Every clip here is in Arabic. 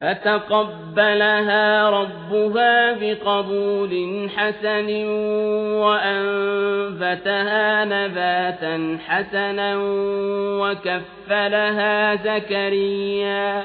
فتقبلها ربها بقبول حسن وأنفتها نباتا حسنا وكفلها زكريا.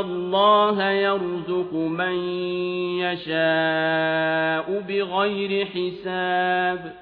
الله يرزق من يشاء بغير حساب